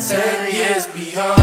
Ten years beyond.